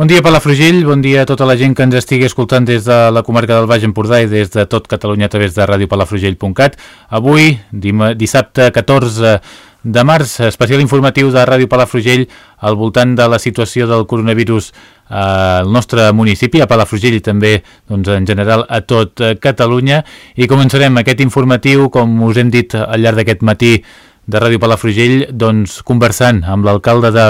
Bon dia, Palafrugell, bon dia a tota la gent que ens estigui escoltant des de la comarca del Baix Empordà i des de tot Catalunya a través de radiopalafrugell.cat. Avui, dissabte 14 de març, especial informatiu de Ràdio Palafrugell al voltant de la situació del coronavirus al nostre municipi, a Palafrugell i també doncs, en general a tot Catalunya. I començarem aquest informatiu, com us hem dit al llarg d'aquest matí, de Ràdio Palafrugell doncs, conversant amb l'alcalde de,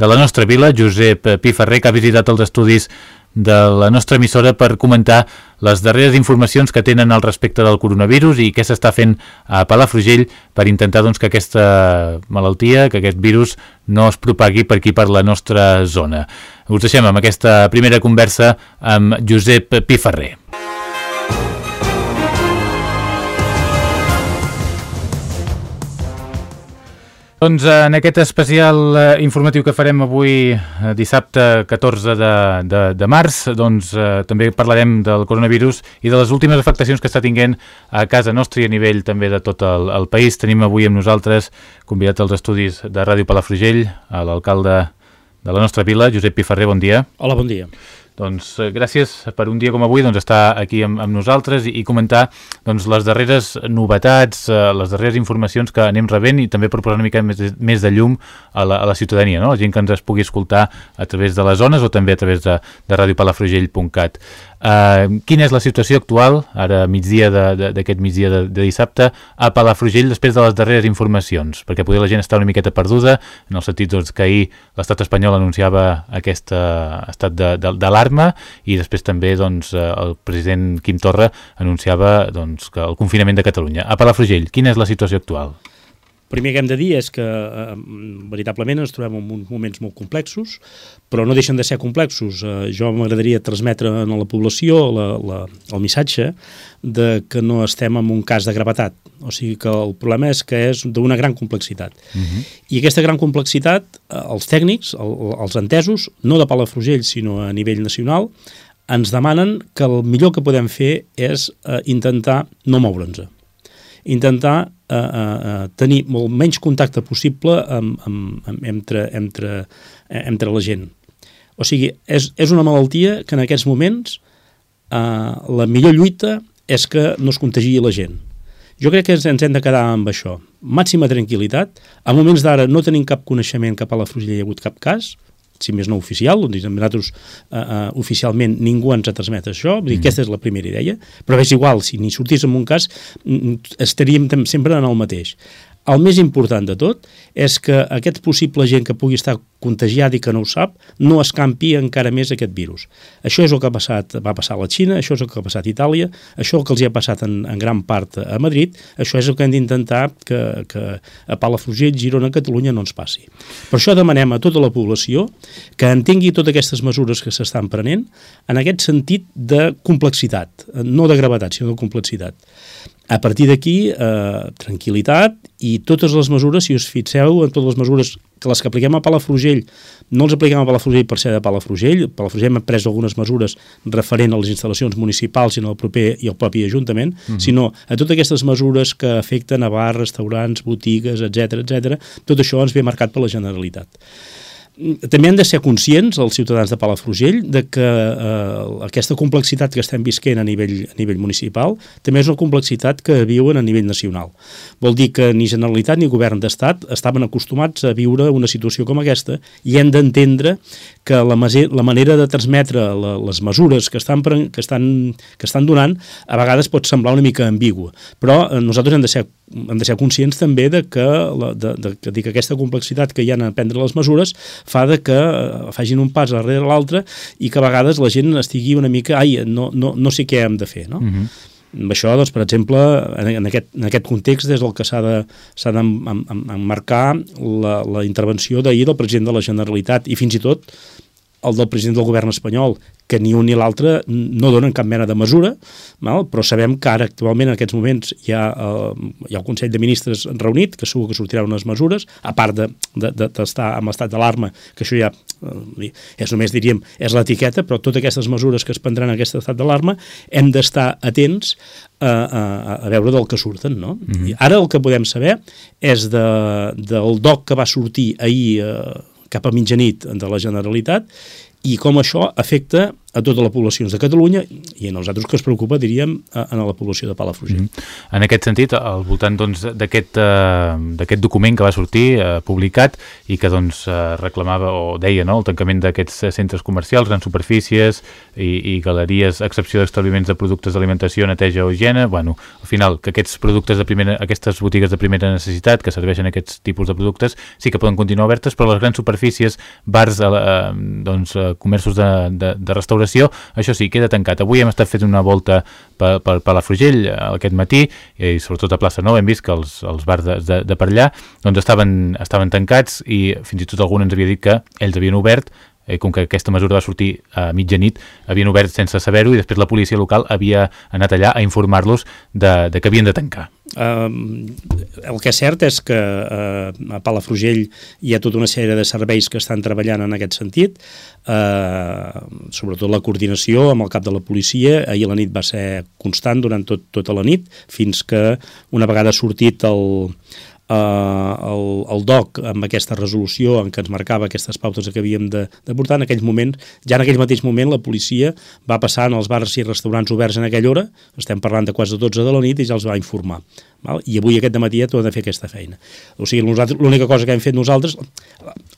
de la nostra vila, Josep Piferrer, que ha visitat els estudis de la nostra emissora per comentar les darreres informacions que tenen al respecte del coronavirus i què s'està fent a Palafrugell per intentar doncs, que aquesta malaltia, que aquest virus no es propagui per aquí per la nostra zona. Us deixem amb aquesta primera conversa amb Josep Piferrer. Doncs en aquest especial eh, informatiu que farem avui eh, dissabte 14 de, de, de març doncs eh, també parlarem del coronavirus i de les últimes afectacions que està tinguent a casa nostra i a nivell també de tot el, el país. Tenim avui amb nosaltres convidat als estudis de Ràdio Palafrugell, a l'alcalde de la nostra vila, Josep Piferrer, bon dia. Hola, bon dia. Doncs eh, gràcies per un dia com avui doncs, estar aquí amb, amb nosaltres i, i comentar doncs, les darreres novetats, eh, les darreres informacions que anem rebent i també per posar una mica més, més de llum a la, a la ciutadania, no? la gent que ens es pugui escoltar a través de les zones o també a través de, de radiopalafrugell.cat. Uh, quina és la situació actual, ara migdia d'aquest migdia de, de dissabte, a Palafrugell després de les darreres informacions? Perquè poder la gent està una miqueta perduda, en el sentit doncs, que ahir l'estat espanyol anunciava aquest uh, estat d'alarma i després també doncs, uh, el president Quim Torra anunciava doncs, que el confinament de Catalunya. A Palafrugell, quina és la situació actual? Primer que hem de dir és que eh, veritablement ens trobem en uns moments molt complexos, però no deixen de ser complexos. Eh, jo m'agradaria transmetre a la població la, la, el missatge de que no estem en un cas de gravetat. O sigui que el problema és que és d'una gran complexitat. Uh mhm. -huh. I aquesta gran complexitat, eh, els tècnics, el, els entesos, no de Palafrugell, sinó a nivell nacional, ens demanen que el millor que podem fer és eh, intentar no moure'ns. Intentar eh, eh, tenir molt menys contacte possible amb, amb, amb, entre, entre, eh, entre la gent. O sigui, és, és una malaltia que en aquests moments eh, la millor lluita és que no es contagi la gent. Jo crec que ens hem de quedar amb això. Màxima tranquil·litat. A moments d'ara no tenim cap coneixement cap a la Frugilla hi ha hagut cap cas, si més no oficial, doncs nosaltres uh, uh, oficialment ningú ens ha transmet això, vull dir, mm. aquesta és la primera idea, però és igual, si ni sortís en un cas, estaríem sempre en el mateix. El més important de tot és que aquest possible gent que pugui estar contagiat i que no ho sap, no escampi encara més aquest virus. Això és el que ha passat, va passar a la Xina, això és el que ha passat a Itàlia, això és el que els hi ha passat en, en gran part a Madrid, això és el que hem d'intentar que, que a Palafrugell, Girona, Catalunya no ens passi. Per això demanem a tota la població que entengui totes aquestes mesures que s'estan prenent en aquest sentit de complexitat, no de gravetat, sinó de complexitat. A partir d'aquí, eh, tranquil·litat i totes les mesures, si us fixeu, en totes les mesures que les que apliquem a Palafrugell, no els apliquem a Palafrugell per ser de Palafrugell, Palafrugell hem pres algunes mesures referent a les instal·lacions municipals i al proper i al propi Ajuntament, mm -hmm. sinó a totes aquestes mesures que afecten a bars, restaurants, botigues, etc etc. tot això ens ve marcat per la Generalitat també han de ser conscients, els ciutadans de Palafrugell, de que eh, aquesta complexitat que estem visquent a nivell, a nivell municipal també és una complexitat que viuen a nivell nacional. Vol dir que ni Generalitat ni Govern d'Estat estaven acostumats a viure una situació com aquesta i hem d'entendre que la, la manera de transmetre la, les mesures que estan, que, estan, que estan donant a vegades pot semblar una mica ambigua, però eh, nosaltres hem de ser hem de ser conscients també de que, la, de, de, de, de que aquesta complexitat que hi ha en prendre les mesures fa de que eh, facin un pas darrere l'altre i que a vegades la gent estigui una mica ai, no, no, no sé què hem de fer, no? Uh mhm. -huh. Amb això, doncs, per exemple, en aquest, en aquest context és el que s'ha d'emmarcar la, la intervenció d'ahir del president de la Generalitat i fins i tot el del president del govern espanyol, que ni un ni l'altre no donen cap mena de mesura, val? però sabem que ara actualment en aquests moments hi ha, eh, hi ha el Consell de Ministres reunit, que segur que sortiran unes mesures, a part d'estar de, de, de en estat d'alarma, que això ja eh, és només, diríem, és l'etiqueta, però totes aquestes mesures que es prendran en aquest estat d'alarma hem d'estar atents a, a, a veure del que surten, no? Mm -hmm. I ara el que podem saber és de, del DOC que va sortir ahir eh, cap a mitjanit de la Generalitat i com això afecta a totes les poblacions de Catalunya i a nosaltres que es preocupa, diríem, a la població de Palafrugell. Mm -hmm. En aquest sentit, al voltant doncs, d'aquest doncs, uh, document que va sortir uh, publicat i que doncs, uh, reclamava o deia no, el tancament d'aquests centres comercials, grans superfícies i, i galeries, excepció d'establiments de productes d'alimentació, neteja o higiene, bueno, al final, que aquests productes de primera, aquestes botigues de primera necessitat que serveixen aquests tipus de productes sí que poden continuar obertes, però les grans superfícies, bars, uh, doncs, comerços de, de, de restauració restauració, això sí, queda tancat. Avui hem estat fent una volta per, per, per la Frugell eh, aquest matí i sobretot a Plaça Nou hem vist que els, els bars de, de, de per allà doncs estaven, estaven tancats i fins i tot algun ens havia dit que ells havien obert eh, com que aquesta mesura va sortir a mitjanit, havien obert sense saber-ho i després la policia local havia anat allà a informar-los de, de que havien de tancar. Uh, el que és cert és que uh, a Palafrugell hi ha tota una sèrie de serveis que estan treballant en aquest sentit, uh, sobretot la coordinació amb el cap de la policia, ahir la nit va ser constant durant tot, tota la nit, fins que una vegada sortit el, eh, el, el DOC amb aquesta resolució en què ens marcava aquestes pautes que havíem de, de portar, en aquell moment, ja en aquell mateix moment la policia va passar en els bars i restaurants oberts en aquella hora, estem parlant de quasi 12 de la nit i ja els va informar. Val? I avui aquest matí ja de fer aquesta feina. O sigui, l'única cosa que hem fet nosaltres,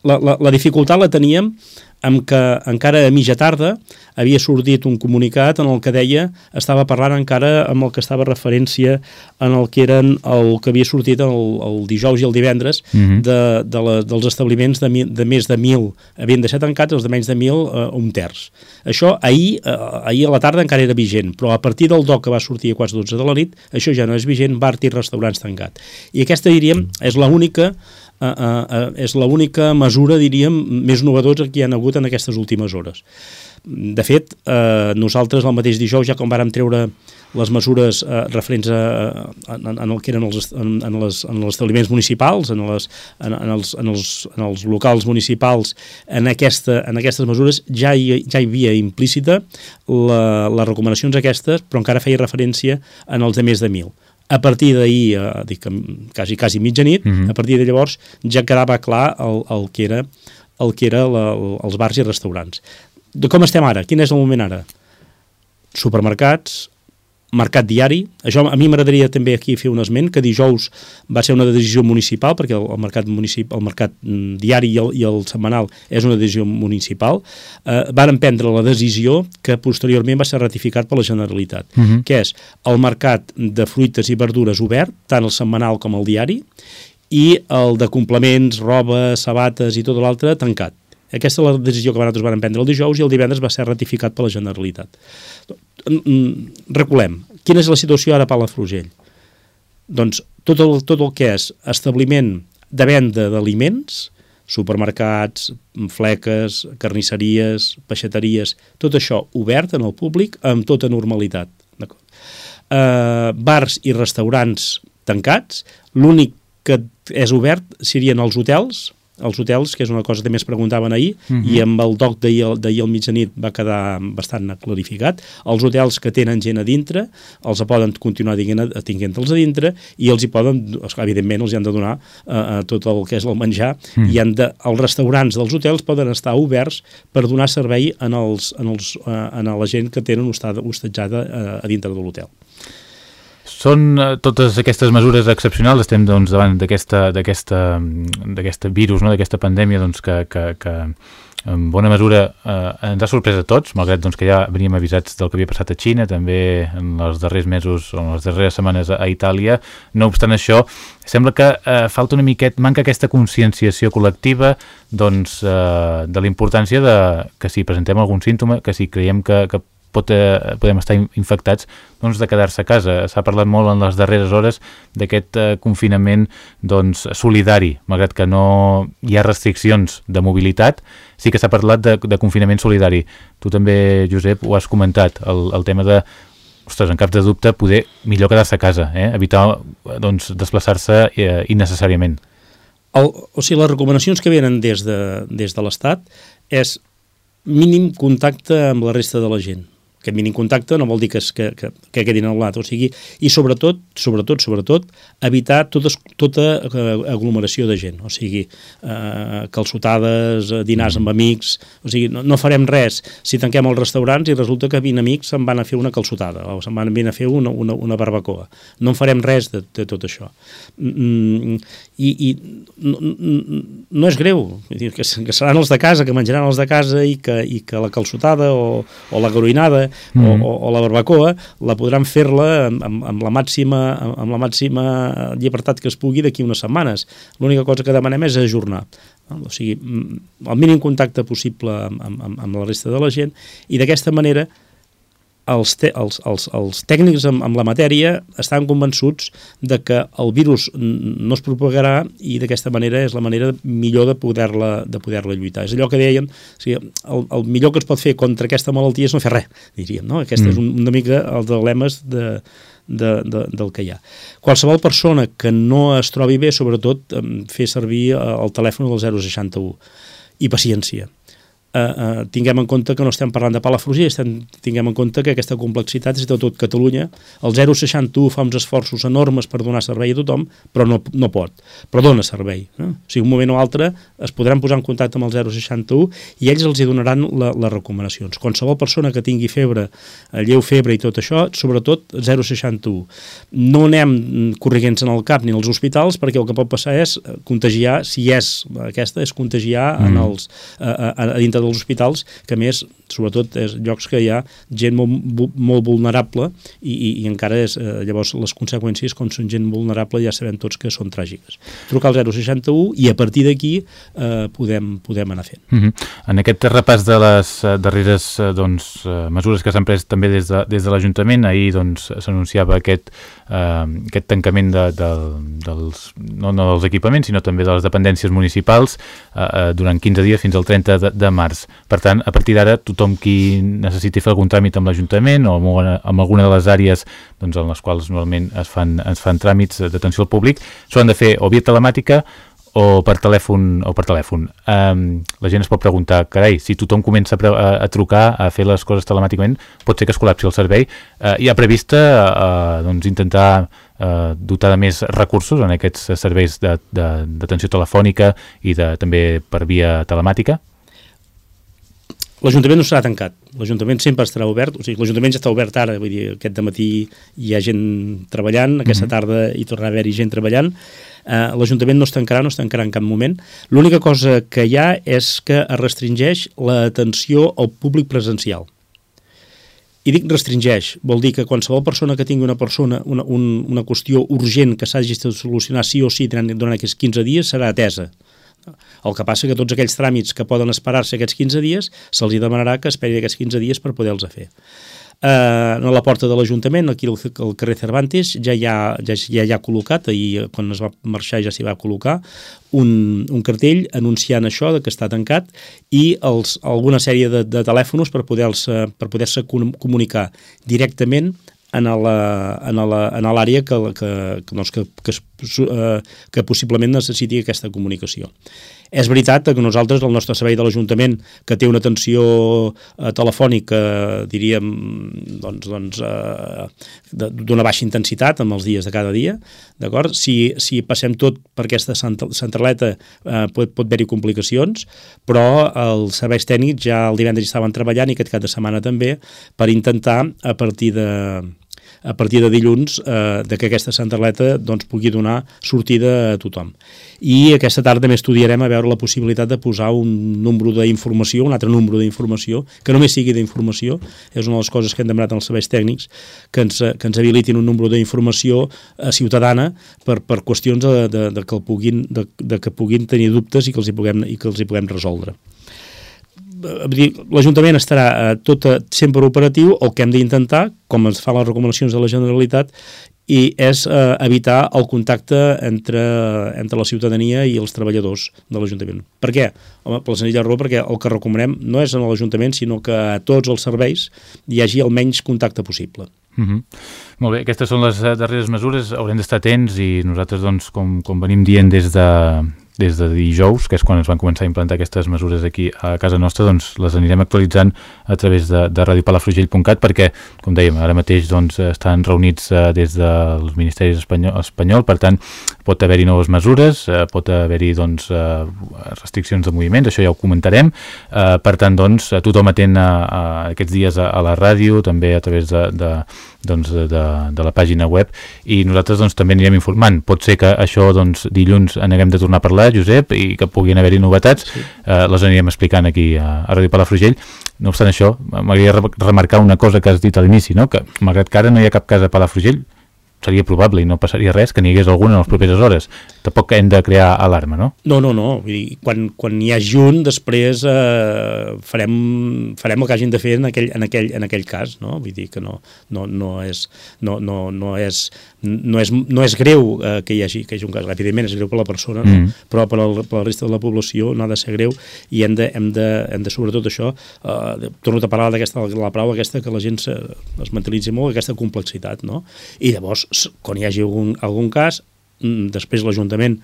la, la, la dificultat la teníem amb que encara a mitja tarda havia sortit un comunicat en el que deia, estava parlant encara amb el que estava referència en el que eren el que havia sortit el, el dijous i el divendres uh mhm. -huh. de, de la, dels establiments de, de més de 1.000 havien de ser tancats, els de menys de 1.000 eh, un terç. Això ahir, eh, ahir a la tarda encara era vigent, però a partir del DOC que va sortir a quasi 12 de la nit, això ja no és vigent, bar i restaurants tancat. I aquesta, diríem, és l'única uh, uh, és l'única mesura, diríem, més novedosa que hi ha hagut en aquestes últimes hores. De fet, eh, nosaltres el mateix dijous, ja com vàrem treure les mesures eh, referents a, a, en, el que eren els, en, les, en els establiments municipals, en, les, en, els, en, els, en els locals municipals, en, aquesta, en aquestes mesures ja hi, ja hi havia implícita la, les recomanacions aquestes, però encara feia referència en els de més de 1.000 a partir d'ahir, eh, dic quasi, quasi mitjanit, mm -hmm. a partir de llavors ja quedava clar el, el que era, el que era la, els bars i restaurants. De com estem ara? Quin és el moment ara? Supermercats, mercat diari. Això a mi m'agradaria també aquí fer un esment, que dijous va ser una decisió municipal, perquè el, el mercat, municip, el mercat mm, diari i el, i el setmanal és una decisió municipal. Eh, van prendre la decisió que posteriorment va ser ratificat per la Generalitat, uh mhm. -huh. que és el mercat de fruites i verdures obert, tant el setmanal com el diari, i el de complements, roba, sabates i tot l'altre tancat. Aquesta és la decisió que nosaltres van prendre el dijous i el divendres va ser ratificat per la Generalitat. Reculem, quina és la situació ara per la Frugell? Doncs tot el, tot el que és establiment de venda d'aliments, supermercats, fleques, carnisseries, peixateries, tot això obert en el públic amb tota normalitat. Uh, bars i restaurants tancats, l'únic que és obert serien els hotels, els hotels, que és una cosa que també es preguntaven ahir, uh mhm. -huh. i amb el doc d'ahir al mitjanit va quedar bastant clarificat. Els hotels que tenen gent a dintre, els poden continuar tinguent-los a dintre, i els hi poden, evidentment, els hi han de donar uh, tot el que és el menjar, uh mhm. -huh. i han de, els restaurants dels hotels poden estar oberts per donar servei en, els, en, els, uh, en la gent que tenen hostatjada uh, a dintre de l'hotel. Són eh, totes aquestes mesures excepcionals, estem doncs, davant d'aquest virus, no? d'aquesta pandèmia doncs, que, que, que en bona mesura eh, ens ha sorprès a tots, malgrat doncs, que ja veníem avisats del que havia passat a Xina, també en els darrers mesos o en les darreres setmanes a, a Itàlia. No obstant això, sembla que eh, falta una miqueta, manca aquesta conscienciació col·lectiva doncs, eh, de la importància de que si presentem algun símptoma, que si creiem que, que pot, eh, podem estar infectats doncs, de quedar-se a casa. S'ha parlat molt en les darreres hores d'aquest eh, confinament doncs, solidari, malgrat que no hi ha restriccions de mobilitat, sí que s'ha parlat de, de confinament solidari. Tu també, Josep, ho has comentat, el, el tema de ostres, en cap de dubte, poder millor quedar-se a casa, eh? evitar doncs, desplaçar-se eh, innecessàriament. El, o sigui, les recomanacions que venen des de, des de l'Estat és mínim contacte amb la resta de la gent aquest mínim contacte no vol dir que, es, que, que, que quedin al lat, o sigui, i sobretot, sobretot, sobretot, evitar totes, tota eh, aglomeració de gent, o sigui, eh, calçotades, eh, dinars amb amics, o sigui, no, no farem res. Si tanquem els restaurants i resulta que 20 amics se'n van a fer una calçotada o se'n van a fer una, una, una barbacoa. No en farem res de, de tot això. Mm, I i no, no és greu, que, que seran els de casa, que menjaran els de casa i que, i que la calçotada o, o la garoïnada mm. o, o, o la barbacoa, la podran fer-la amb, amb, amb, la màxima, amb la màxima llibertat que es pugui d'aquí unes setmanes. L'única cosa que demanem és ajornar. No? O sigui, el mínim contacte possible amb, amb, amb la resta de la gent i d'aquesta manera els, te, els, els, els tècnics amb, amb la matèria estan convençuts de que el virus no es propagarà i d'aquesta manera és la manera millor de poder-la de poder lluitar. És allò que deien, o sigui, el, el millor que es pot fer contra aquesta malaltia és no fer res, diríem, no? Aquest mm. és un, una mica el de lemes de, de, de, del que hi ha. Qualsevol persona que no es trobi bé, sobretot, fer servir el telèfon del 061 i paciència eh, eh, tinguem en compte que no estem parlant de Palafrugell, estem, tinguem en compte que aquesta complexitat és de tot Catalunya. El 061 fa uns esforços enormes per donar servei a tothom, però no, no pot, però dona servei. Eh? O sigui, un moment o altre es podran posar en contacte amb el 061 i ells els hi donaran la, les recomanacions. Qualsevol persona que tingui febre, eh, lleu febre i tot això, sobretot 061. No anem corriguents en el CAP ni als hospitals perquè el que pot passar és contagiar, si és aquesta, és contagiar mm. en els, a, a, a dintre dels hospitals, que més, sobretot, és llocs que hi ha gent molt, molt vulnerable i, i, i encara és, eh, llavors les conseqüències, com són gent vulnerable, ja sabem tots que són tràgiques. Trucar al 061 i a partir d'aquí eh, podem, podem anar fent. Mm -hmm. En aquest repàs de les eh, darreres eh, doncs, eh, mesures que s'han pres també des de, des de l'Ajuntament, ahir doncs, s'anunciava aquest, eh, aquest tancament de, de, dels, no, no dels equipaments, sinó també de les dependències municipals eh, durant 15 dies fins al 30 de, de març. Per tant, a partir d'ara, tothom qui necessiti fer algun tràmit amb l'Ajuntament o amb alguna de les àrees doncs, en les quals normalment es fan, es fan tràmits d'atenció al públic, s'ho han de fer o via telemàtica o per telèfon o per telèfon. Um, la gent es pot preguntar, carai, si tothom comença a, a, a trucar, a fer les coses telemàticament, pot ser que es col·lapsi el servei. Uh, hi ha prevista uh, doncs, intentar uh, dotar de més recursos en aquests serveis d'atenció telefònica i de, també per via telemàtica? L'Ajuntament no serà tancat, l'Ajuntament sempre estarà obert, o sigui, l'Ajuntament ja està obert ara, vull dir, aquest matí hi ha gent treballant, aquesta mhm. tarda hi tornarà a haver-hi gent treballant, eh, l'Ajuntament no es tancarà, no es tancarà en cap moment. L'única cosa que hi ha és que es restringeix l'atenció al públic presencial. I dic restringeix, vol dir que qualsevol persona que tingui una persona, una, un, una qüestió urgent que s'hagi de solucionar sí o sí durant, durant aquests 15 dies serà atesa. El que passa que tots aquells tràmits que poden esperar-se aquests 15 dies se'ls demanarà que esperi aquests 15 dies per poder-los fer. Uh, a la porta de l'Ajuntament, aquí al, carrer Cervantes, ja hi, ha, ja, ja hi ha col·locat, ahir quan es va marxar ja s'hi va col·locar, un, un cartell anunciant això, de que està tancat, i els, alguna sèrie de, de telèfons per poder-se per poder comunicar directament en l'àrea que, que, que, doncs, que, que, eh, que possiblement necessiti aquesta comunicació. És veritat que nosaltres, el nostre servei de l'Ajuntament, que té una atenció eh, telefònica, diríem, doncs, doncs, eh, d'una baixa intensitat en els dies de cada dia, d'acord? Si, si passem tot per aquesta centraleta eh, pot, pot haver-hi complicacions, però els serveis tècnics ja el divendres estaven treballant i aquest cap de setmana també per intentar, a partir de a partir de dilluns eh, de que aquesta centraleta doncs, pugui donar sortida a tothom. I aquesta tarda també estudiarem a veure la possibilitat de posar un número d'informació, un altre número d'informació, que només sigui d'informació, és una de les coses que hem demanat als serveis tècnics, que ens, que ens habilitin un número d'informació eh, ciutadana per, per qüestions de, de, de, que el puguin, de, de que puguin tenir dubtes i que els hi puguem, i que els hi puguem resoldre. l'Ajuntament estarà eh, tot sempre operatiu, el que hem d'intentar, com ens fa les recomanacions de la Generalitat, i és eh, evitar el contacte entre, entre la ciutadania i els treballadors de l'Ajuntament. Per què? Home, per la senzilla raó, perquè el que recomanem no és en l'Ajuntament, sinó que a tots els serveis hi hagi el menys contacte possible. Mm -hmm. Molt bé, aquestes són les eh, darreres mesures, haurem d'estar atents i nosaltres, doncs, com, com venim dient des de, des de dijous, que és quan es van començar a implantar aquestes mesures aquí a casa nostra, doncs les anirem actualitzant a través de, de radiopalafrugell.cat perquè, com dèiem, ara mateix doncs, estan reunits eh, des dels Ministeris espanyol, espanyol. Per tant, pot haver-hi noves mesures, eh, pot haver-hi doncs, eh, restriccions de moviments, això ja ho comentarem, eh, per tant, doncs, tothom atent a, a aquests dies a, a la ràdio, també a través de, de doncs, de, de la pàgina web i nosaltres doncs, també anirem informant. Pot ser que això doncs, dilluns en haguem de tornar a parlar, Josep, i que puguin haver-hi novetats, sí. eh, les anirem explicant aquí a, a Ràdio Palafrugell. No obstant això, m'agradaria remarcar una cosa que has dit a l'inici, no? que malgrat que ara no hi ha cap casa a Palafrugell, seria probable i no passaria res que n'hi hagués alguna en les properes hores. Tampoc hem de crear alarma, no? No, no, no. Vull dir, quan, quan hi ha junt, després eh, farem, farem el que hagin de fer en aquell, en aquell, en aquell cas, no? Vull dir que no, no, no, és, no, no, no, és, no, és, no és greu eh, que, hi hagi, que hi hagi un cas. Evidentment és greu per la persona, no? mm. però per, el, per la resta de la població no ha de ser greu i hem de, hem de, hem de sobretot això, eh, torno a parlar d'aquesta la paraula aquesta, que la gent se, es mentalitzi molt, aquesta complexitat, no? I llavors quan hi hagi algun, algun cas, mm, després l'Ajuntament,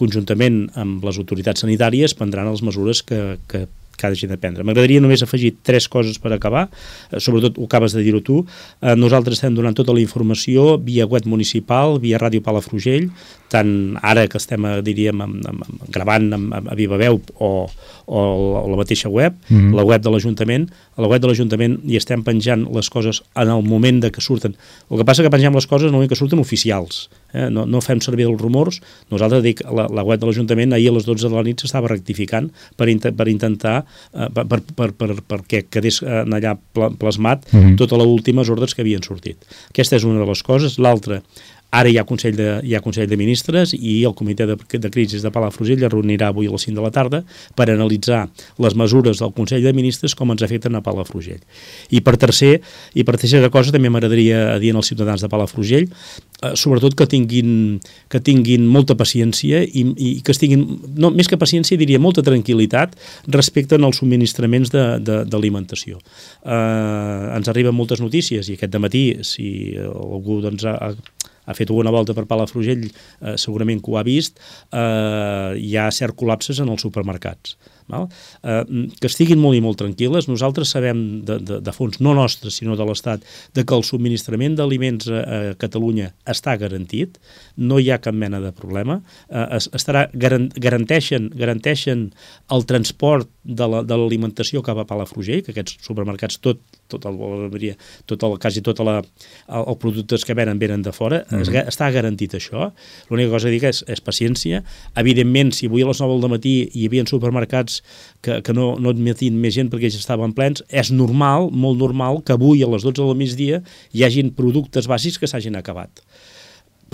conjuntament amb les autoritats sanitàries, prendran les mesures que, que, que hagi de prendre. M'agradaria només afegir tres coses per acabar, eh, sobretot ho acabes de dir-ho tu. Eh, nosaltres estem donant tota la informació via web municipal, via Ràdio Palafrugell, tant ara que estem, diríem, amb, gravant amb, amb, a viva veu o, o, o la mateixa web, mm -hmm. la web de l'Ajuntament, a la web de l'Ajuntament hi estem penjant les coses en el moment de que surten. El que passa que pengem les coses en el moment que surten oficials, eh? no, no fem servir els rumors, nosaltres dic, la, la web de l'Ajuntament ahir a les 12 de la nit s'estava rectificant per, in, per intentar, eh, per, per, per, per, perquè quedés allà plasmat mm -hmm. totes les últimes ordres que havien sortit. Aquesta és una de les coses. L'altra, Ara hi ha Consell de, hi ha Consell de Ministres i el Comitè de, de Crisis de Palafrugell es reunirà avui a les 5 de la tarda per analitzar les mesures del Consell de Ministres com ens afecten a Palafrugell. I per tercer, i per tercera cosa també m'agradaria dir als ciutadans de Palafrugell eh, sobretot que tinguin, que tinguin molta paciència i, i que estiguin, no, més que paciència diria molta tranquil·litat respecte als subministraments d'alimentació. Eh, ens arriben moltes notícies i aquest matí si algú doncs, ha, ha fet alguna volta per Palafrugell, eh, segurament que ho ha vist, eh, hi ha cert col·lapses en els supermercats. Val? Eh, que estiguin molt i molt tranquil·les. Nosaltres sabem de, de, de fons, no nostres, sinó de l'Estat, de que el subministrament d'aliments a, a Catalunya està garantit, no hi ha cap mena de problema. Eh, es, estarà, garanteixen, garanteixen el transport de l'alimentació la, de cap a Palafrugell, que aquests supermercats tot, tot el, tot el, quasi tot la, el, el productes que venen venen de fora, mm -hmm. es, està garantit això. L'única cosa que dic és, és paciència. Evidentment, si avui a les 9 del matí hi havia supermercats que, que no, no admetin més gent perquè ja estaven plens, és normal, molt normal, que avui a les 12 del migdia hi hagin productes bàsics que s'hagin acabat.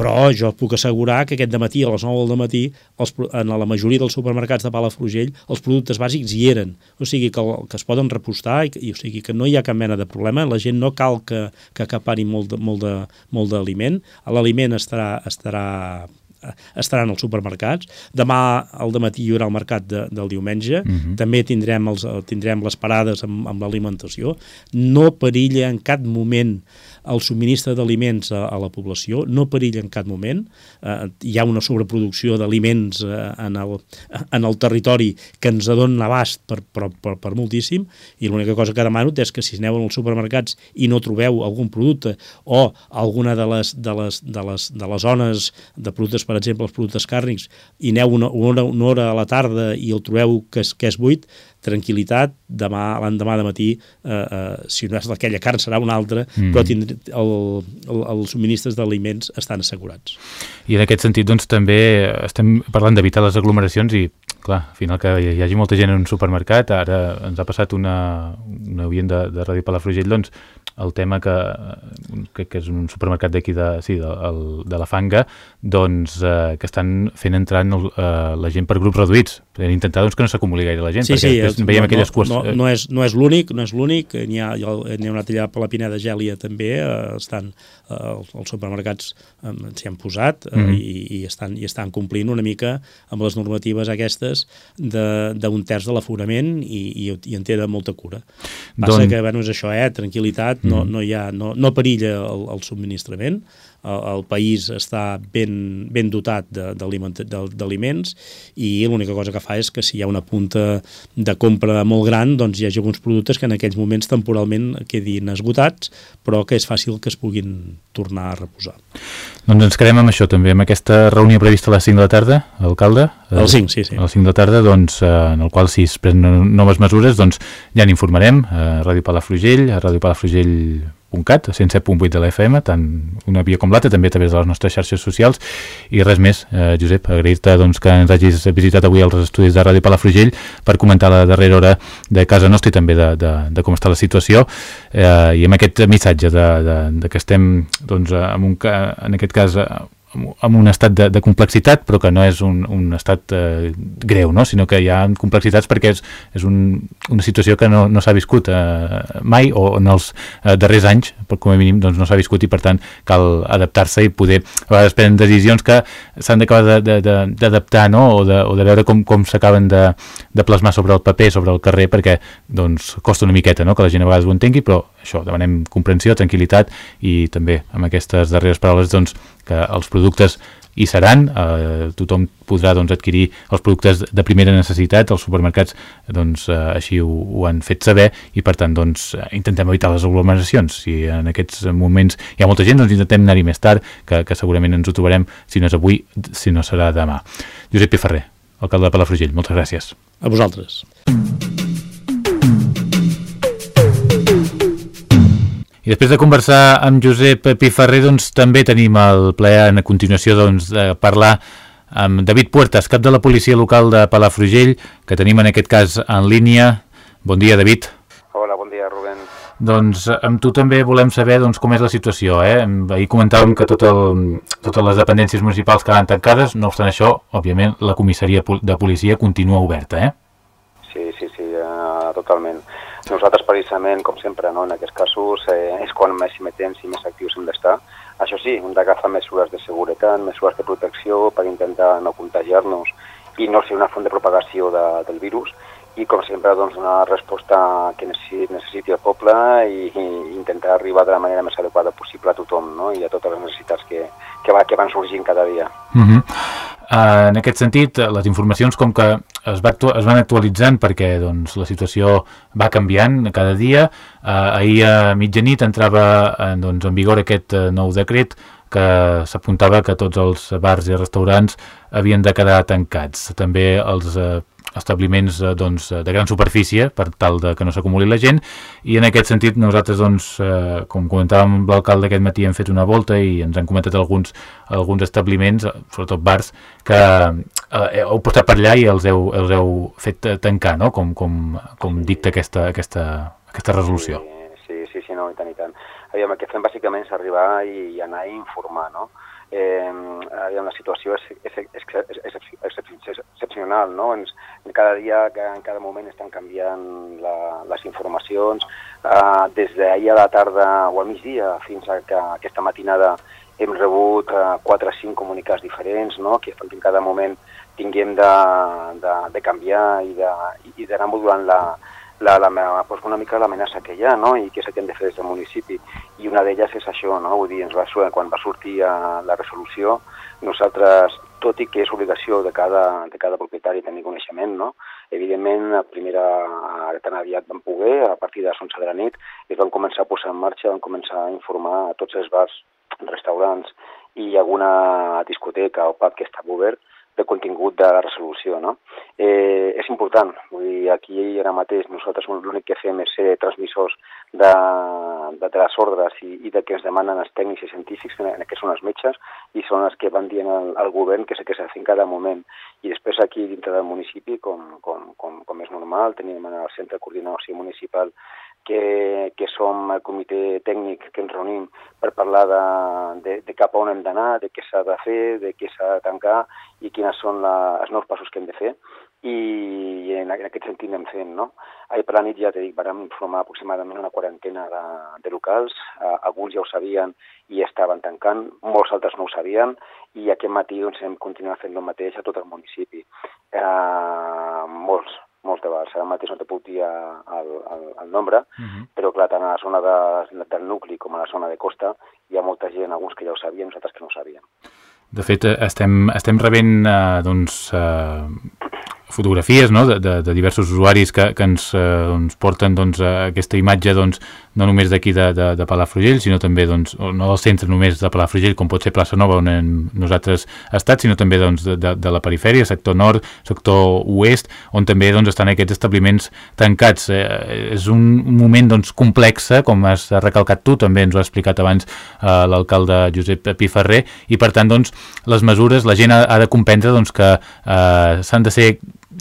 Però jo puc assegurar que aquest matí a les 9 del matí els, en la majoria dels supermercats de Palafrugell els productes bàsics hi eren, o sigui que, que es poden repostar i, i o sigui que no hi ha cap mena de problema, la gent no cal que, que acapari molt d'aliment, molt de, molt l'aliment estarà, estarà estaran als supermercats. Demà al matí hi haurà el mercat de, del diumenge. Uh mhm. -huh. També tindrem, els, tindrem les parades amb, amb l'alimentació. No perilla en cap moment el subministre d'aliments a, a la població, no perilla en cap moment. Eh, hi ha una sobreproducció d'aliments eh, en, el, en el territori que ens adona abast per, per, per, per moltíssim i l'única cosa que demano és que si aneu als supermercats i no trobeu algun producte o alguna de les, de les, de les, de les zones de productes per exemple, els productes càrnics, i aneu una, una, una hora a la tarda i el trobeu que és, que és buit, tranquil·litat, demà, l'endemà de matí, eh, eh, si no és aquella carn serà una altra, mm. però tindre, el, el, els subministres d'aliments estan assegurats. I en aquest sentit, doncs, també estem parlant d'evitar les aglomeracions i clar, al final que hi hagi molta gent en un supermercat, ara ens ha passat una, una oient de, de Ràdio Palafrugell, doncs el tema que, que, que és un supermercat d'aquí de, sí, de, el, de la Fanga, doncs eh, que estan fent entrar el, eh, la gent per grups reduïts, intentar doncs, que no s'acumuli gaire la gent, sí, perquè sí, veiem no, aquelles no, no, no és, no és l'únic, no és l'únic, n'hi ha, ha una allà per la Pineda Gèlia també, eh, estan eh, els, supermercats eh, s'hi han posat eh, mm -hmm. i, i, estan, i estan complint una mica amb les normatives aquestes d'un terç de l'aforament i, i, i en tenen molta cura. Passa Don... que, bueno, és això, eh, tranquil·litat, no, no, hi ha, no, no perilla el, el subministrament, el, el país està ben, ben dotat d'aliments i l'única cosa que fa és que si hi ha una punta de compra molt gran, doncs hi hagi alguns productes que en aquells moments temporalment quedin esgotats, però que és fàcil que es puguin tornar a reposar. Doncs ens quedem amb això també, amb aquesta reunió prevista a les 5 de la tarda, alcalde? A les 5, sí, sí. A les 5 de la tarda, doncs, eh, en el qual si es prenen noves mesures, doncs ja n'informarem a Ràdio Palafrugell, a Ràdio Palafrugell .cat, 107.8 de la FM, tant una via com l'altra, també a través de les nostres xarxes socials. I res més, eh, Josep, agrair-te doncs, que ens hagis visitat avui als estudis de Ràdio Palafrugell per comentar la darrera hora de casa nostra i també de, de, de com està la situació eh, i amb aquest missatge de, de, de que estem, doncs, en, un, en aquest cas, amb un estat de, de complexitat, però que no és un, un estat eh, greu, no? sinó que hi ha complexitats perquè és, és un, una situació que no, no s'ha viscut eh, mai o en els eh, darrers anys, com a mínim, doncs no s'ha viscut i per tant cal adaptar-se i poder, a vegades prenen decisions que s'han d'acabar d'adaptar no? o, de, o de veure com, com s'acaben de, de plasmar sobre el paper, sobre el carrer, perquè doncs costa una miqueta no? que la gent a vegades ho entengui, però això, demanem comprensió, tranquil·litat i també amb aquestes darreres paraules doncs que els productes hi seran, eh, tothom podrà doncs, adquirir els productes de primera necessitat, els supermercats doncs, eh, així ho, ho han fet saber i per tant doncs, intentem evitar les aglomeracions. Si en aquests moments hi ha molta gent, doncs intentem anar-hi més tard, que, que segurament ens ho trobarem, si no és avui, si no serà demà. Josep Piferrer, alcalde de Palafrugell, moltes gràcies. A vosaltres. I després de conversar amb Josep Piferrer, doncs, també tenim el plaer en continuació doncs, de parlar amb David Puertas, cap de la policia local de Palafrugell, que tenim en aquest cas en línia. Bon dia, David. Hola, bon dia, Rubén. Doncs amb tu també volem saber doncs, com és la situació. Eh? Ahir comentàvem que tot el, totes les dependències municipals quedaven tancades, no obstant això, òbviament, la comissaria de policia continua oberta, eh? Sí, sí. Nosaltres, precisament, com sempre, no, en aquests casos, eh, és quan més temps i més actius hem d'estar. Això sí, hem d'agafar mesures de seguretat, mesures de protecció per intentar no contagiar-nos i no ser una font de propagació de, del virus i, com sempre, doncs, una resposta que necessiti, necessiti el poble i, i intentar arribar de la manera més adequada possible a tothom no? i a totes les necessitats que, que, va, que van sorgint cada dia. Uh -huh. uh, en aquest sentit, les informacions com que es, va es van actualitzant perquè doncs, la situació va canviant cada dia. Uh, ahir a mitjanit entrava uh, doncs, en vigor aquest uh, nou decret que s'apuntava que tots els bars i restaurants havien de quedar tancats. També els uh, establiments eh, doncs, de gran superfície per tal de que no s'acumuli la gent i en aquest sentit nosaltres doncs, eh, com comentàvem l'alcalde aquest matí hem fet una volta i ens han comentat alguns, alguns establiments, sobretot bars que eh, heu posat per allà i els heu, els heu fet tancar no? com, com, com dicta aquesta, aquesta, aquesta resolució Sí, sí, sí, no, i tant i tant Aviam, el que fem bàsicament és arribar i, i anar a informar no? eh, la situació és, és, és, és, és, és excepcional, no? Ens, cada dia, en cada moment estan canviant la, les informacions, eh, des d'ahir a la tarda o al migdia fins a que aquesta matinada hem rebut eh, 4 o 5 comunicats diferents, no? que en cada moment tinguem de, de, de canviar i d'anar modulant la, la, la, pues una mica l'amenaça que hi ha, no? i què és el que hem de fer des del municipi. I una d'elles és això, no? vull dir, ens va, quan va sortir la resolució, nosaltres, tot i que és obligació de cada, de cada propietari tenir coneixement, no? evidentment, a primera, tan aviat vam poder, a partir de les 11 de la nit, es van començar a posar en marxa, van començar a informar a tots els bars, restaurants i alguna discoteca o pub que estava obert, del contingut de la resolució. No? Eh, és important, vull dir, aquí ara mateix nosaltres l'únic que fem és ser transmissors de, de, de les ordres i, i de que ens demanen els tècnics i científics, que són els metges, i són els que van dient al, al govern que sé que s'ha de en cada moment. I després aquí dintre del municipi, com, com, com, com és normal, tenim el Centre de Coordinació Municipal que, que som el comitè tècnic que ens reunim per parlar de, de, de cap a on hem d'anar, de què s'ha de fer, de què s'ha de tancar i quines són la, els nous passos que hem de fer i en, en aquest sentit anem fent. No? Ahir per la nit, ja t'he dit, vam informar aproximadament una quarantena de, de locals, uh, alguns ja ho sabien i estaven tancant, molts altres no ho sabien, i aquest matí doncs, hem continuat fent el mateix a tot el municipi. Uh, molts, molts de vegades. Ara mateix no te puc dir el, el, el nombre, uh -huh. però clar, tant a la zona de, del nucli com a la zona de costa hi ha molta gent, alguns que ja ho sabien, nosaltres que no ho sabien. De fet, estem, estem rebent eh, doncs, eh, fotografies no? de, de, de diversos usuaris que, que ens eh, doncs, porten doncs, aquesta imatge doncs, no només d'aquí de, de, de Palafrugell, sinó també, doncs, no del centre només de Palafrugell, com pot ser Plaça Nova, on hem nosaltres estat, sinó també doncs, de, de, la perifèria, sector nord, sector oest, on també doncs, estan aquests establiments tancats. Eh, és un moment doncs, complex, com has recalcat tu, també ens ho ha explicat abans eh, l'alcalde Josep Piferrer, i per tant doncs, les mesures, la gent ha, ha de comprendre doncs, que eh, s'han de ser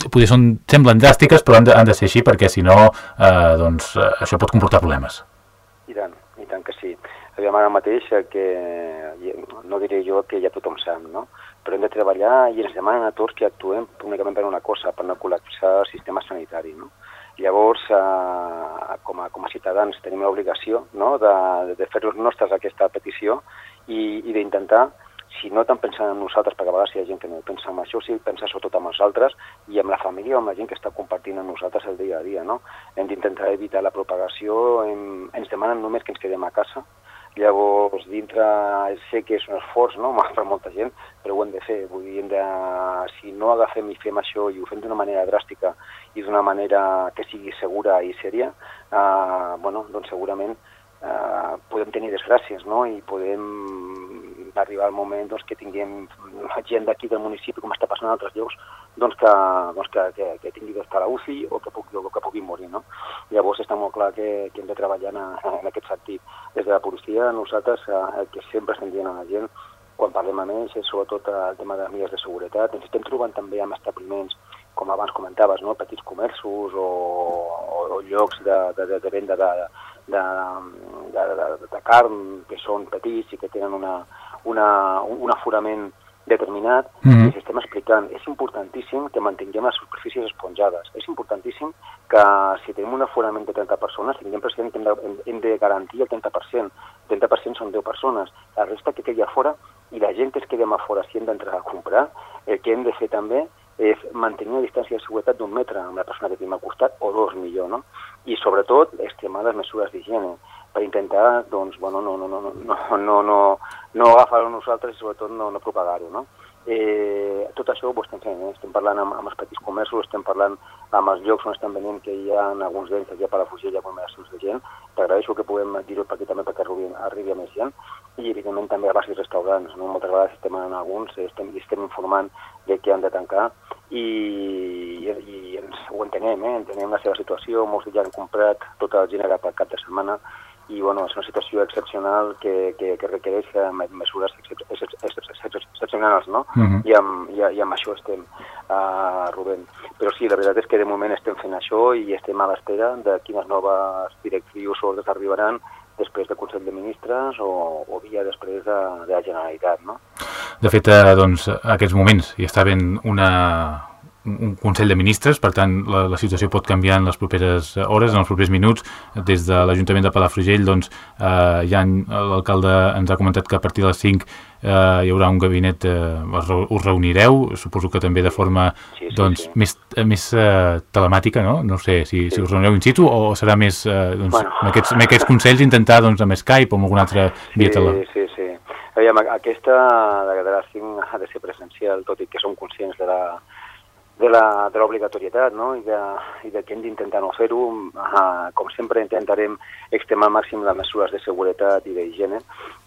potser són, semblen dràstiques, però han de, han de ser així perquè si no, eh, doncs, eh, això pot comportar problemes. I tant, i tant que sí. Aviam, ara mateix que no diré jo que ja tothom sap, no? però hem de treballar i ens demanen a tots que actuem únicament per una cosa, per no col·lapsar el sistema sanitari. No? Llavors, eh, com, a, com a ciutadans tenim l'obligació no? de, de fer-nos nostres aquesta petició i, i d'intentar si no tant pensant en nosaltres, perquè a vegades hi ha gent que no pensa en això, sí pensa sobretot en els altres i amb la família o amb la gent que està compartint amb nosaltres el dia a dia, no? Hem d'intentar evitar la propagació, hem, ens demanen només que ens quedem a casa, llavors dintre sé que és un esforç no? per molta gent, però ho hem de fer, vull dir, de, si no agafem i fem això i ho fem d'una manera dràstica i d'una manera que sigui segura i sèria, eh, bueno, doncs segurament eh, podem tenir desgràcies, no? I podem arribar al moment doncs, que tinguem gent d'aquí del municipi, com està passant en altres llocs, doncs que, doncs que, que, que tingui d'estar a la UCI o que, pugui, o que pugui morir. No? Llavors està molt clar que, que hem de treballar en, en aquest sentit. Des de la policia, nosaltres, eh, el que sempre estem dient a la gent, quan parlem amb ells, és sobretot el tema de les de seguretat. Ens estem trobant també amb establiments, com abans comentaves, no? petits comerços o, o, o llocs de, de, de, de venda de, de, de, de, de carn que són petits i que tenen una, una, un aforament determinat mm -hmm. i estem explicant. És importantíssim que mantinguem les superfícies esponjades. És importantíssim que si tenim un aforament de 30 persones, tinguem present que hem de, hem de garantir el 30%. El 30% són 10 persones. La resta que quedi a fora i la gent que es quedem a fora si hem d'entrar a comprar, el que hem de fer també és mantenir una distància de seguretat d'un metre amb la persona que tenim al costat, o dos millor, no? I sobretot extremar les mesures d'higiene per intentar doncs, bueno, no, no, no, no, no, no, no agafar-ho nosaltres i sobretot no, no propagar-ho. No? Eh, tot això ho estem fent, eh? estem parlant amb, amb els petits comerços, estem parlant amb els llocs on estem venint, que hi ha alguns d'ells, aquí a Palafrugell hi ha aglomeracions de gent, t'agraeixo que puguem dir-ho per aquí també perquè arribi, arribi a més gent, i evidentment també a baixos restaurants, no? moltes vegades estem en alguns, estem, estem informant de que han de tancar, i, i, i ens, ho entenem, eh? entenem la seva situació, molts ja han comprat tot el gènere per cap de setmana, i bueno, és una situació excepcional que, que, que requereix mesures excepcionals, no? Uh -huh. I, amb, i, I amb això estem, uh, Rubén. Però sí, la veritat és que de moment estem fent això i estem a l'espera de quines noves directrius o ordres arribaran després del Consell de Ministres o, o via després de, de la Generalitat, no? De fet, eh, doncs, a aquests moments hi està havent una, un Consell de Ministres, per tant la, la situació pot canviar en les properes hores, en els propers minuts. Des de l'Ajuntament de Palafrugell doncs, eh, ja l'alcalde ens ha comentat que a partir de les 5 eh, hi haurà un gabinet, eh, us reunireu, suposo que també de forma sí, sí, doncs, sí. més, més eh, telemàtica, no? No sé si, sí. si us reunireu in situ o serà més eh, doncs, bueno. amb, aquests, amb aquests consells intentar doncs, amb Skype o amb alguna altra via sí, tele. Sí, sí. Aviam, aquesta de, de les 5 ha de ser presencial, tot i que som conscients de la, de l'obligatorietat no? I, de, i de que hem d'intentar no fer-ho. Com sempre intentarem extremar al màxim les mesures de seguretat i d'higiene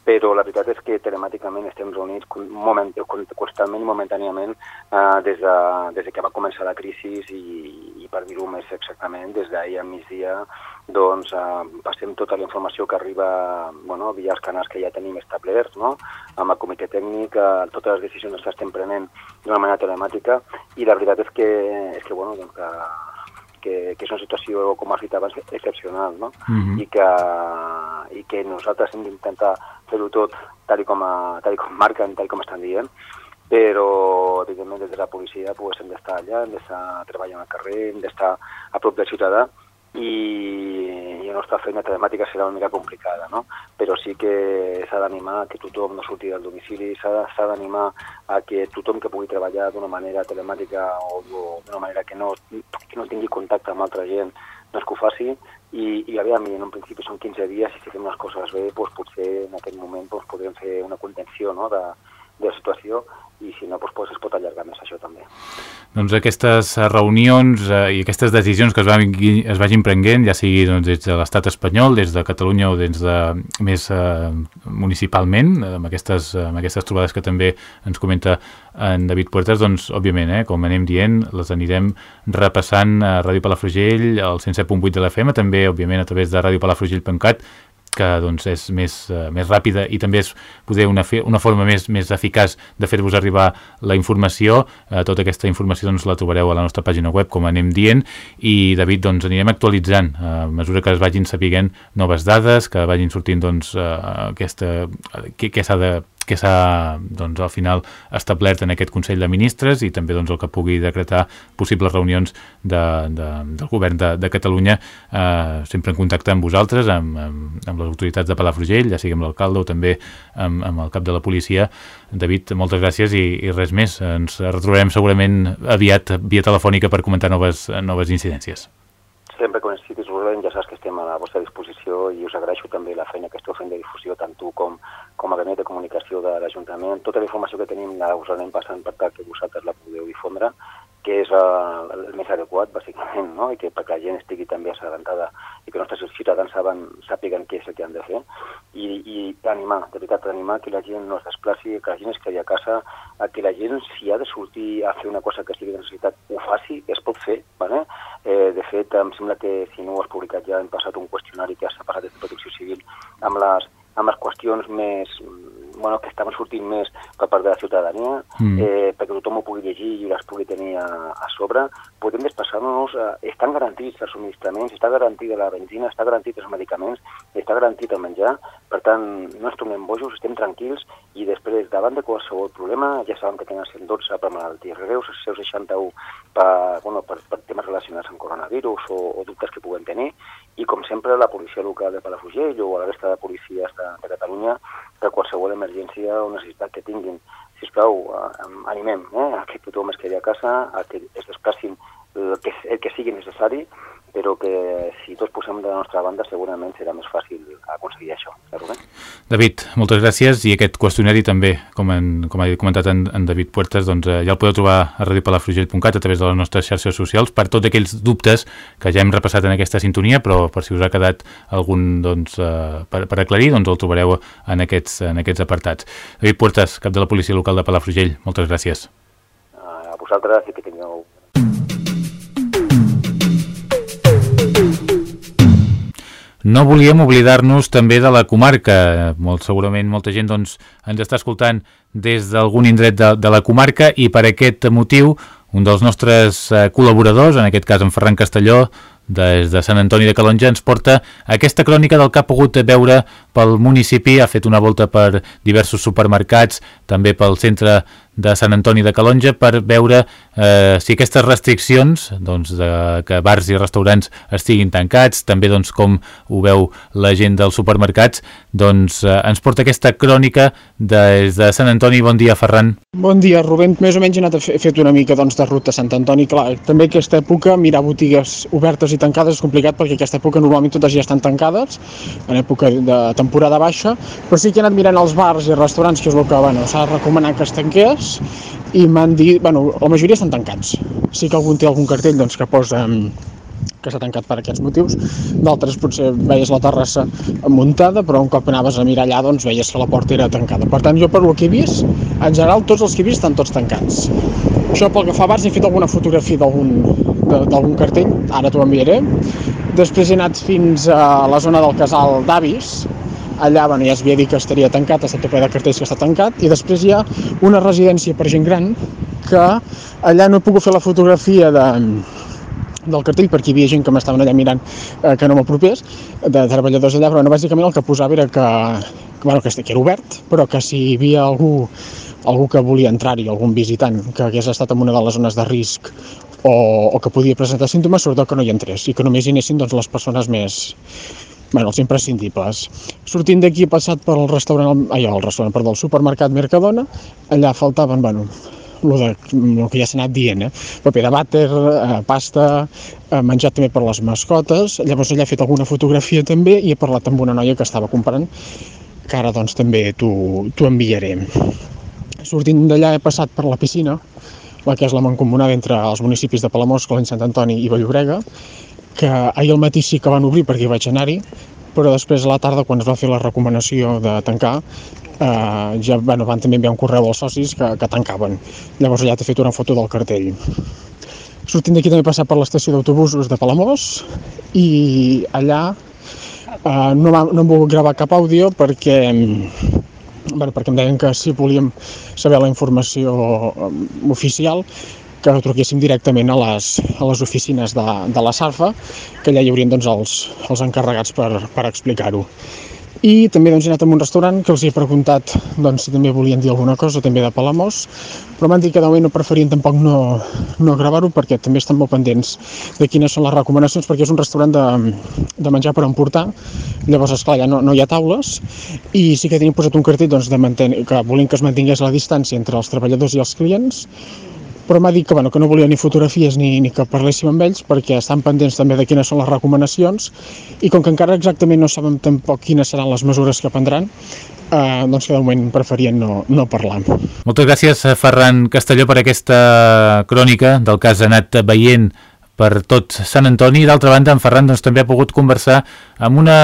però la veritat és que telemàticament estem reunits moment, constantment i momentàniament eh, des, de, des de que va començar la crisi i, i per dir-ho més exactament, des d'ahir a migdia doncs eh, passem tota la informació que arriba bueno, via els canals que ja tenim establerts, no? amb el comitè tècnic, eh, totes les decisions que estem prenent d'una manera telemàtica i la veritat és que, és que, bueno, doncs que que, que és una situació, com has dit abans, excepcional, no? Uh mhm. -huh. I, que, I que nosaltres hem d'intentar fer-ho tot tal com, a, tal com marquen, tal com estan dient, però, evidentment, des de la policia pues, hem d'estar allà, hem d'estar treballant al carrer, hem d'estar a prop del ciutadà, i, i la nostra feina telemàtica serà una mica complicada, no? però sí que s'ha d'animar que tothom no surti del domicili, s'ha d'animar a que tothom que pugui treballar d'una manera telemàtica o d'una manera que no, que no tingui contacte amb altra gent, doncs que ho faci i, i aviam, en un principi són 15 dies i si fem les coses bé, doncs potser en aquest moment doncs, podrem fer una contenció no? de, de la situació i si no doncs, es pot allargar més això també. Doncs aquestes reunions eh, i aquestes decisions que es, van, es vagin prenguent, ja sigui doncs, des de l'estat espanyol, des de Catalunya o des de més eh, municipalment, amb aquestes, amb aquestes trobades que també ens comenta en David Puertas, doncs, òbviament, eh, com anem dient, les anirem repassant a Ràdio Palafrugell, al 107.8 de l'FM, també, òbviament, a través de radiopalafrugell.cat, que doncs, és més, uh, més ràpida i també és poder una, una forma més, més eficaç de fer-vos arribar la informació. Uh, tota aquesta informació doncs, la trobareu a la nostra pàgina web, com anem dient, i David, doncs, anirem actualitzant uh, a mesura que es vagin sapiguent noves dades, que vagin sortint doncs, uh, aquesta, què, què s'ha de que s'ha doncs, al final establert en aquest Consell de Ministres i també doncs, el que pugui decretar possibles reunions de, de, del govern de, de Catalunya eh, sempre en contacte amb vosaltres, amb, amb, amb les autoritats de Palafrugell, ja sigui amb l'alcalde o també amb, amb el cap de la policia. David, moltes gràcies i, i res més. Ens retrobarem segurament aviat via telefònica per comentar noves, noves incidències. Sempre que necessitis, Rubén, ja saps que estem a la vostra disposició i us agraeixo també la feina que esteu fent de difusió, tant tu com, com a gabinet de comunicació de l'Ajuntament. Tota la informació que tenim la us anem passant per tal que vosaltres la podeu difondre, que és el, el més adequat, bàsicament, no? i que perquè la gent estigui també assabentada i que els nostres ciutadans saben, sàpiguen què és el que han de fer, i, i animar, de veritat, animar que la gent no es desplaci, que la gent es quedi a casa, a que la gent, si ha de sortir a fer una cosa que estigui de necessitat, ho faci, es pot fer, ¿vale? Eh, de fet, em sembla que, si no ho has publicat ja, hem passat un qüestionari que s'ha passat de Protecció Civil amb les amb les qüestions més, bueno, que estaven sortint més per part de la ciutadania, mm. eh, perquè tothom ho pugui llegir i les pugui tenir a, a sobre, podem desplaçar-nos, eh, estan garantits els subministraments, està garantida la benzina, està garantit els medicaments, està garantit el menjar, per tant, no ens tornem bojos, estem tranquils i després, davant de qualsevol problema, ja sabem que tenen 112 per malalties greus, 61 per, bueno, per, per temes relacionats amb coronavirus o, o dubtes que puguem tenir, i com sempre la policia local de Palafrugell o la resta de policies de, de Catalunya per qualsevol emergència o necessitat que tinguin. Si us plau, eh, animem eh, a que tothom es quedi a casa, a que es desplacin el que, el que sigui necessari però que si tots posem de la nostra banda segurament serà més fàcil aconseguir això. Rubén? David, moltes gràcies i aquest qüestionari també, com, en, com ha comentat en, en David Puertas, doncs, eh, ja el podeu trobar a radiopalafrugell.cat a través de les nostres xarxes socials per tots aquells dubtes que ja hem repassat en aquesta sintonia, però per si us ha quedat algun doncs, eh, per, per aclarir, doncs el trobareu en aquests, en aquests apartats. David Puertas, cap de la Policia Local de Palafrugell, moltes gràcies. A vosaltres i que No volíem oblidar-nos també de la comarca. Molt segurament molta gent doncs, ens està escoltant des d'algun indret de, de la comarca i per aquest motiu un dels nostres eh, col·laboradors, en aquest cas en Ferran Castelló, des de Sant Antoni de Calonja ens porta aquesta crònica del que ha pogut veure pel municipi, ha fet una volta per diversos supermercats, també pel centre de Sant Antoni de Calonja per veure eh, si aquestes restriccions doncs, de, que bars i restaurants estiguin tancats, també doncs, com ho veu la gent dels supermercats, doncs eh, ens porta aquesta crònica des de Sant Antoni. Bon dia, Ferran. Bon dia, Rubén. Més o menys he anat a fer, fet una mica doncs, de ruta a Sant Antoni. Clar, també aquesta època mirar botigues obertes i tancades és complicat perquè aquesta època normalment totes ja estan tancades, en època de temporada baixa, però sí que he anat mirant els bars i restaurants, que és el que bueno, s'ha recomanat que es tanqués, i m'han dit, bueno, la majoria estan tancats. Sí que algun té algun cartell doncs, que posa que s'ha tancat per aquests motius, d'altres potser veies la terrassa muntada, però un cop anaves a mirar allà doncs veies que la porta era tancada. Per tant, jo per lo que he vist, en general tots els que he vist estan tots tancats. Això pel que fa a bars, he fet alguna fotografia d'algun cartell, ara t'ho enviaré. Després he anat fins a la zona del casal d'Avis, allà bueno, ja es havia dit que estaria tancat, està ple de cartells que està tancat, i després hi ha una residència per gent gran que allà no he pogut fer la fotografia de, del cartell perquè hi havia gent que m'estaven allà mirant eh, que no m'apropés, de treballadors allà, però no, bàsicament el que posava era que, que, bueno, que, que era obert, però que si hi havia algú, algú que volia entrar-hi, algun visitant que hagués estat en una de les zones de risc o, o que podia presentar símptomes, sobretot que no hi entrés i que només hi anessin doncs, les persones més, bueno, els imprescindibles. Sortint d'aquí he passat pel restaurant, ai, el restaurant, perdó, el supermercat Mercadona, allà faltaven, bueno, el, de, el que ja s'ha anat dient, eh? paper de vàter, eh, pasta, eh, menjat també per les mascotes, llavors allà he fet alguna fotografia també i he parlat amb una noia que estava comprant, que ara doncs també t'ho enviaré. Sortint d'allà he passat per la piscina, la que és la mancomunada entre els municipis de Palamós, Coleny, Sant Antoni i Vallhorega, que ahir al matí sí que van obrir perquè vaig anar-hi, però després a la tarda, quan es va fer la recomanació de tancar, eh, ja bueno, van també enviar un correu als socis que, que tancaven. Llavors allà t'he fet una foto del cartell. Sortint d'aquí també he passat per l'estació d'autobusos de Palamós i allà eh, no, no hem volgut gravar cap àudio perquè bueno, perquè em deien que si volíem saber la informació oficial que truquéssim directament a les, a les oficines de, de la SARFA, que allà hi haurien doncs, els, els encarregats per, per explicar-ho. I també doncs, he anat a un restaurant que els he preguntat doncs, si també volien dir alguna cosa, també de Palamós, però m'han dit que de moment no preferien tampoc no, no gravar-ho perquè també estan molt pendents de quines són les recomanacions, perquè és un restaurant de, de menjar per emportar, llavors, esclar, ja no, no hi ha taules, i sí que tenien posat un cartell doncs, de mantenir, que volien que es mantingués la distància entre els treballadors i els clients, però m'ha dit que, bueno, que no volia ni fotografies ni, ni que parléssim amb ells perquè estan pendents també de quines són les recomanacions i com que encara exactament no sabem tampoc quines seran les mesures que prendran, eh, doncs que de moment preferien no, no parlar. Moltes gràcies, Ferran Castelló, per aquesta crònica del has anat veient per tot Sant Antoni. D'altra banda, en Ferran doncs, també ha pogut conversar amb una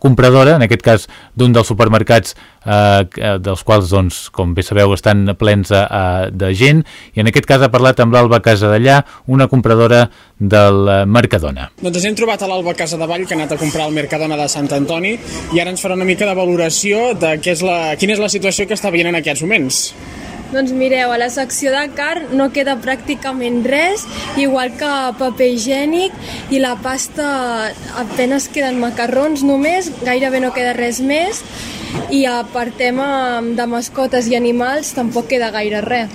compradora, en aquest cas d'un dels supermercats eh, dels quals, doncs, com bé sabeu, estan plens a, a, de gent, i en aquest cas ha parlat amb l'Alba Casa d'allà, una compradora del Mercadona. Doncs hem trobat a l'Alba Casa de Vall, que ha anat a comprar el Mercadona de Sant Antoni, i ara ens farà una mica de valoració de què és la, quina és la situació que està veient en aquests moments. Doncs mireu, a la secció de carn no queda pràcticament res, igual que paper higiènic i la pasta apenes queden macarrons només, gairebé no queda res més i per tema de mascotes i animals tampoc queda gaire res.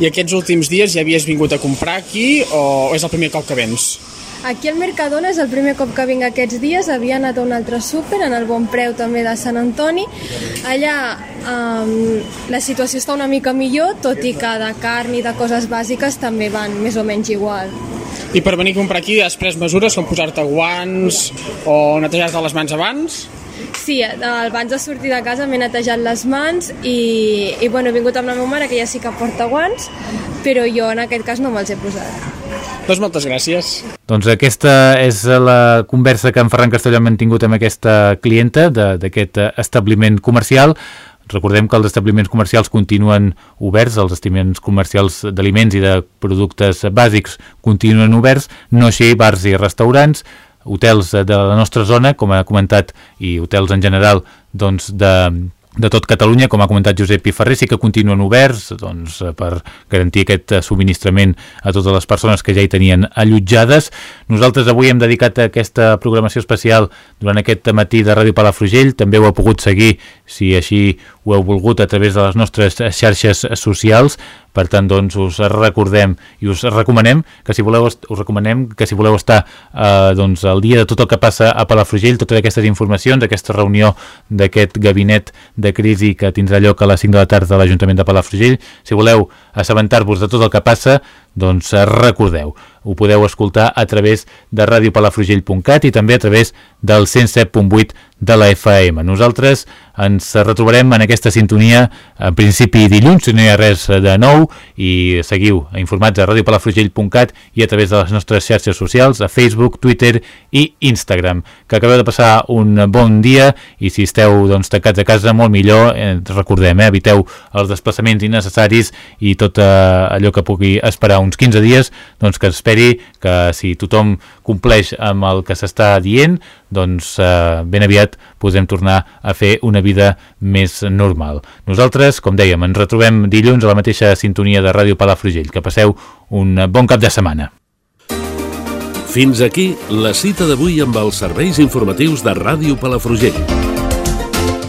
I aquests últims dies ja havies vingut a comprar aquí o és el primer cop que vens? Aquí al Mercadona és el primer cop que vinc aquests dies, havia anat a un altre súper, en el Bon Preu també de Sant Antoni. Allà um, la situació està una mica millor, tot i que de carn i de coses bàsiques també van més o menys igual. I per venir a comprar aquí has pres mesures com posar-te guants o netejar-te les mans abans? Sí, abans de sortir de casa m'he netejat les mans i, i bueno, he vingut amb la meva mare, que ja sí que porta guants, però jo en aquest cas no me'ls he posat. Doncs moltes gràcies. Doncs aquesta és la conversa que en Ferran Castelló ha mantingut amb aquesta clienta d'aquest establiment comercial. Recordem que els establiments comercials continuen oberts, els establiments comercials d'aliments i de productes bàsics continuen oberts, no així bars i restaurants, hotels de la nostra zona, com ha comentat, i hotels en general doncs, de, de tot Catalunya, com ha comentat Josep Piferrer, sí que continuen oberts doncs, per garantir aquest subministrament a totes les persones que ja hi tenien allotjades. Nosaltres avui hem dedicat a aquesta programació especial durant aquest matí de Ràdio Palafrugell. També ho ha pogut seguir, si així ho heu volgut, a través de les nostres xarxes socials. Per tant, doncs, us recordem i us recomanem que si voleu, us recomanem que si voleu estar eh, doncs, al dia de tot el que passa a Palafrugell, totes aquestes informacions, aquesta reunió d'aquest gabinet de crisi que tindrà lloc a les 5 de la tarda a l'Ajuntament de Palafrugell, si voleu assabentar-vos de tot el que passa, doncs recordeu, ho podeu escoltar a través de radiopalafrugell.cat i també a través del 107.8 de la FM. Nosaltres ens retrobarem en aquesta sintonia en principi dilluns, si no hi ha res de nou, i seguiu informats a radiopalafrugell.cat i a través de les nostres xarxes socials, a Facebook, Twitter i Instagram. Que acabeu de passar un bon dia i si esteu doncs, tancats a casa molt millor, eh, recordem, eh, eviteu els desplaçaments innecessaris i tot eh, allò que pugui esperar uns 15 dies, doncs que esperi que si tothom compleix amb el que s'està dient, doncs eh, ben aviat podem tornar a fer una vida més normal. Nosaltres, com dèiem, ens retrobem dilluns a la mateixa sintonia de Ràdio Palafrugell. Que passeu un bon cap de setmana. Fins aquí la cita d'avui amb els serveis informatius de Ràdio Palafrugell.